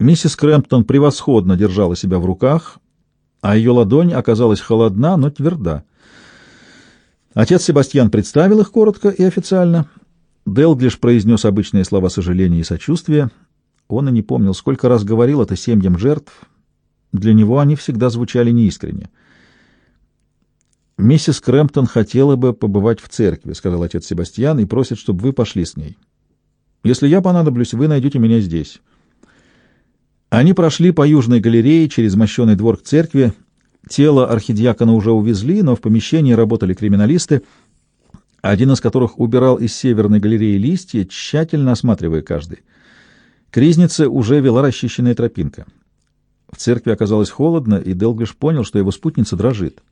Миссис Крэмптон превосходно держала себя в руках, а ее ладонь оказалась холодна, но тверда. Отец Себастьян представил их коротко и официально. Делглиш произнес обычные слова сожаления и сочувствия. Он и не помнил, сколько раз говорил это семьям жертв. Для него они всегда звучали неискренне. «Миссис Крэмптон хотела бы побывать в церкви», — сказал отец Себастьян, — «и просит, чтобы вы пошли с ней. Если я понадоблюсь, вы найдете меня здесь». Они прошли по южной галерее через мощенный двор к церкви. Тело архидиакона уже увезли, но в помещении работали криминалисты, один из которых убирал из северной галереи листья, тщательно осматривая каждый. К ризнице уже вела расчищенная тропинка. В церкви оказалось холодно, и Делглиш понял, что его спутница дрожит.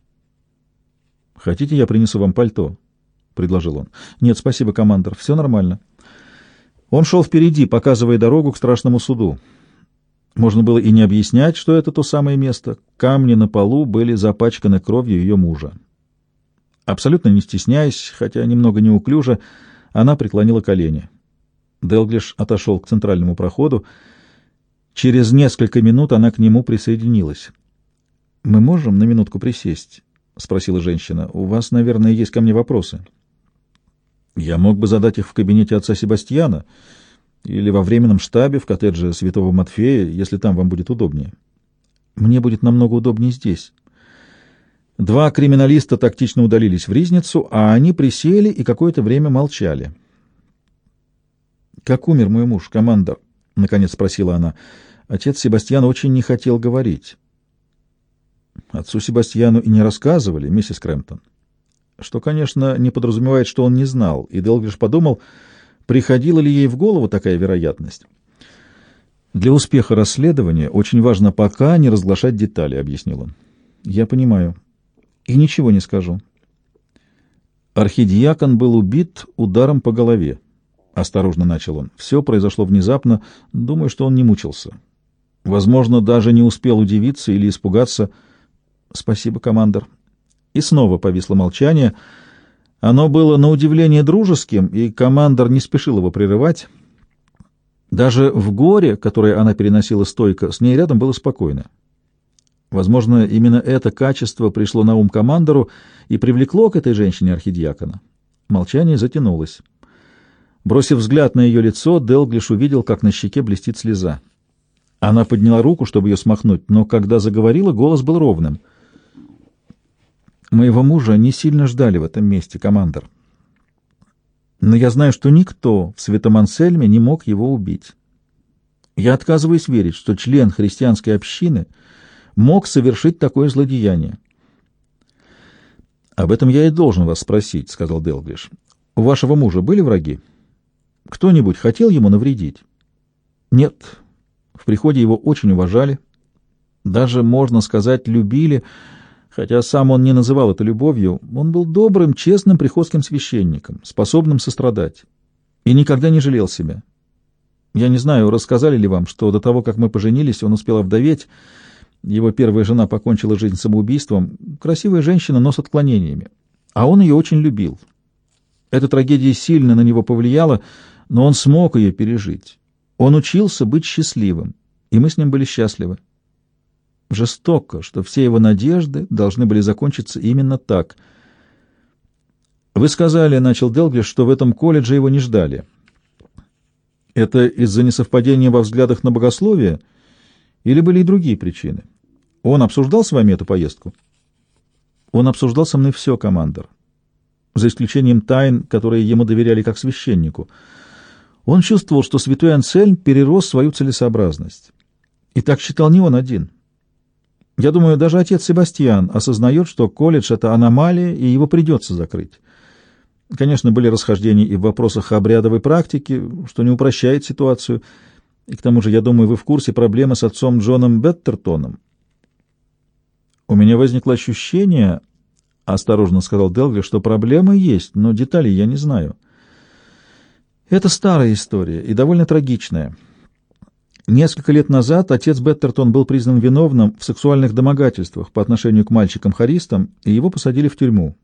«Хотите, я принесу вам пальто?» — предложил он. «Нет, спасибо, командор, все нормально». Он шел впереди, показывая дорогу к страшному суду. Можно было и не объяснять, что это то самое место. Камни на полу были запачканы кровью ее мужа. Абсолютно не стесняясь, хотя немного неуклюже, она преклонила колени. Делглиш отошел к центральному проходу. Через несколько минут она к нему присоединилась. «Мы можем на минутку присесть?» — спросила женщина. «У вас, наверное, есть ко мне вопросы». «Я мог бы задать их в кабинете отца Себастьяна или во временном штабе в коттедже Святого Матфея, если там вам будет удобнее». «Мне будет намного удобнее здесь». Два криминалиста тактично удалились в ризницу, а они присели и какое-то время молчали. «Как умер мой муж, командор?» — наконец спросила она. Отец Себастьян очень не хотел говорить. Отцу Себастьяну и не рассказывали, миссис Крэмптон. Что, конечно, не подразумевает, что он не знал, и Делглиш подумал, приходила ли ей в голову такая вероятность. «Для успеха расследования очень важно пока не разглашать детали», — объяснил он. «Я понимаю. И ничего не скажу». Архидиакон был убит ударом по голове. Осторожно начал он. Все произошло внезапно. Думаю, что он не мучился. Возможно, даже не успел удивиться или испугаться. Спасибо, командор. И снова повисло молчание. Оно было на удивление дружеским, и командор не спешил его прерывать. Даже в горе, которое она переносила стойко, с ней рядом было спокойно. Возможно, именно это качество пришло на ум командору и привлекло к этой женщине архидиакона. Молчание затянулось. Бросив взгляд на ее лицо, Делглиш увидел, как на щеке блестит слеза. Она подняла руку, чтобы ее смахнуть, но когда заговорила, голос был ровным. «Моего мужа не сильно ждали в этом месте, командор. Но я знаю, что никто в Святом Ансельме не мог его убить. Я отказываюсь верить, что член христианской общины мог совершить такое злодеяние». «Об этом я и должен вас спросить», — сказал Делглиш. «У вашего мужа были враги? Кто-нибудь хотел ему навредить?» «Нет, в приходе его очень уважали, даже, можно сказать, любили, хотя сам он не называл это любовью. Он был добрым, честным приходским священником, способным сострадать, и никогда не жалел себя. Я не знаю, рассказали ли вам, что до того, как мы поженились, он успел овдоветь, его первая жена покончила жизнь самоубийством. Красивая женщина, но с отклонениями. А он ее очень любил. Эта трагедия сильно на него повлияла, но он смог ее пережить. Он учился быть счастливым, и мы с ним были счастливы. Жестоко, что все его надежды должны были закончиться именно так. «Вы сказали, — начал Делглиш, — что в этом колледже его не ждали. Это из-за несовпадения во взглядах на богословие или были и другие причины? Он обсуждал с вами эту поездку?» «Он обсуждал со мной все, командор, за исключением тайн, которые ему доверяли как священнику». Он чувствовал, что святой Ансельм перерос свою целесообразность. И так считал не он один. Я думаю, даже отец Себастьян осознает, что колледж — это аномалия, и его придется закрыть. Конечно, были расхождения и в вопросах обрядовой практики, что не упрощает ситуацию. И к тому же, я думаю, вы в курсе проблемы с отцом Джоном Беттертоном. У меня возникло ощущение, — осторожно сказал Делгли, — что проблемы есть, но деталей я не знаю. — это старая история и довольно трагичная. Несколько лет назад отец Беттертон был признан виновным в сексуальных домогательствах по отношению к мальчикам-харистам, и его посадили в тюрьму.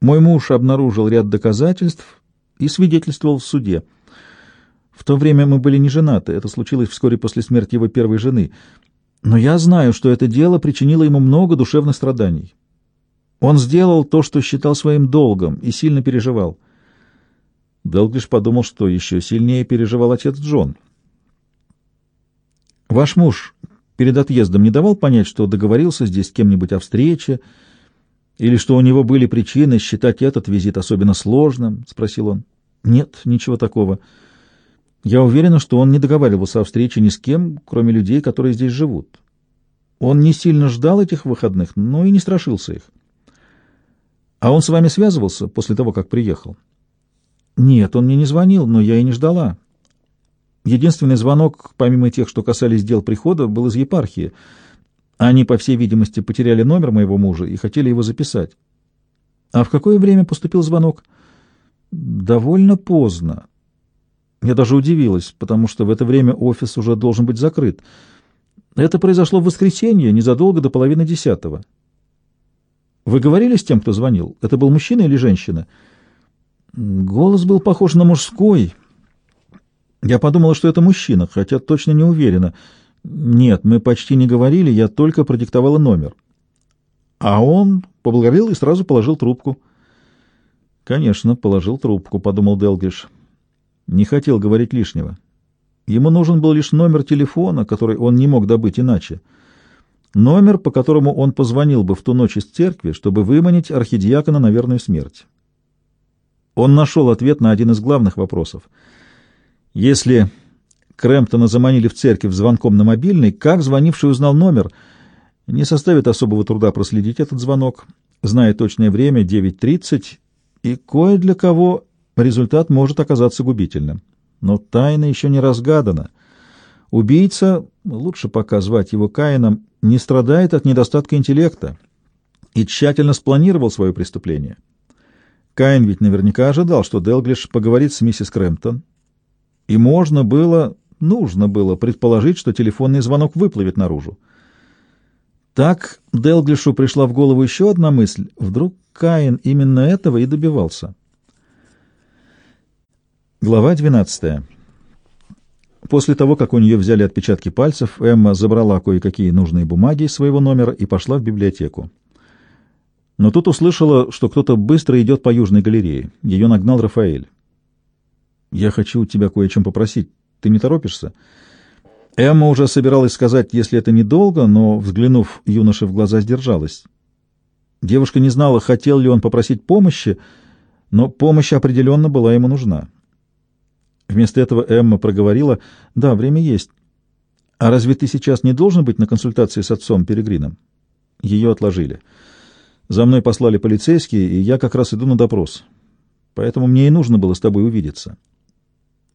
Мой муж обнаружил ряд доказательств и свидетельствовал в суде. В то время мы были не женаты, это случилось вскоре после смерти его первой жены. Но я знаю, что это дело причинило ему много душевных страданий. Он сделал то, что считал своим долгом, и сильно переживал. Делглиш подумал, что еще сильнее переживал отец Джон. «Ваш муж перед отъездом не давал понять, что договорился здесь с кем-нибудь о встрече, или что у него были причины считать этот визит особенно сложным?» — спросил он. «Нет, ничего такого». Я уверена, что он не договаривался о встрече ни с кем, кроме людей, которые здесь живут. Он не сильно ждал этих выходных, но и не страшился их. А он с вами связывался после того, как приехал? Нет, он мне не звонил, но я и не ждала. Единственный звонок, помимо тех, что касались дел прихода, был из епархии. Они, по всей видимости, потеряли номер моего мужа и хотели его записать. А в какое время поступил звонок? Довольно поздно. Я даже удивилась, потому что в это время офис уже должен быть закрыт. Это произошло в воскресенье, незадолго до половины десятого. Вы говорили с тем, кто звонил? Это был мужчина или женщина? Голос был похож на мужской. Я подумала, что это мужчина, хотя точно не уверена. Нет, мы почти не говорили, я только продиктовала номер. А он поблагодарил и сразу положил трубку. Конечно, положил трубку, подумал Делгиш. Не хотел говорить лишнего. Ему нужен был лишь номер телефона, который он не мог добыть иначе. Номер, по которому он позвонил бы в ту ночь из церкви, чтобы выманить архидиакона на верную смерть. Он нашел ответ на один из главных вопросов. Если Крэмптона заманили в церковь звонком на мобильный, как звонивший узнал номер? Не составит особого труда проследить этот звонок, зная точное время 9.30, и кое для кого результат может оказаться губительным. Но тайна еще не разгадана. Убийца, лучше пока звать его Каином, не страдает от недостатка интеллекта и тщательно спланировал свое преступление. Каин ведь наверняка ожидал, что Делглиш поговорит с миссис Крэмптон, и можно было, нужно было предположить, что телефонный звонок выплывет наружу. Так Делглишу пришла в голову еще одна мысль. Вдруг Каин именно этого и добивался. Глава 12. После того, как у нее взяли отпечатки пальцев, Эмма забрала кое-какие нужные бумаги из своего номера и пошла в библиотеку. Но тут услышала, что кто-то быстро идет по Южной галерее. Ее нагнал Рафаэль. «Я хочу тебя кое о чем попросить. Ты не торопишься?» Эмма уже собиралась сказать, если это недолго, но, взглянув юноше в глаза, сдержалась. Девушка не знала, хотел ли он попросить помощи, но помощь определенно была ему нужна. Вместо этого Эмма проговорила, «Да, время есть. А разве ты сейчас не должен быть на консультации с отцом Перегрином?» Ее отложили. За мной послали полицейские, и я как раз иду на допрос. Поэтому мне и нужно было с тобой увидеться.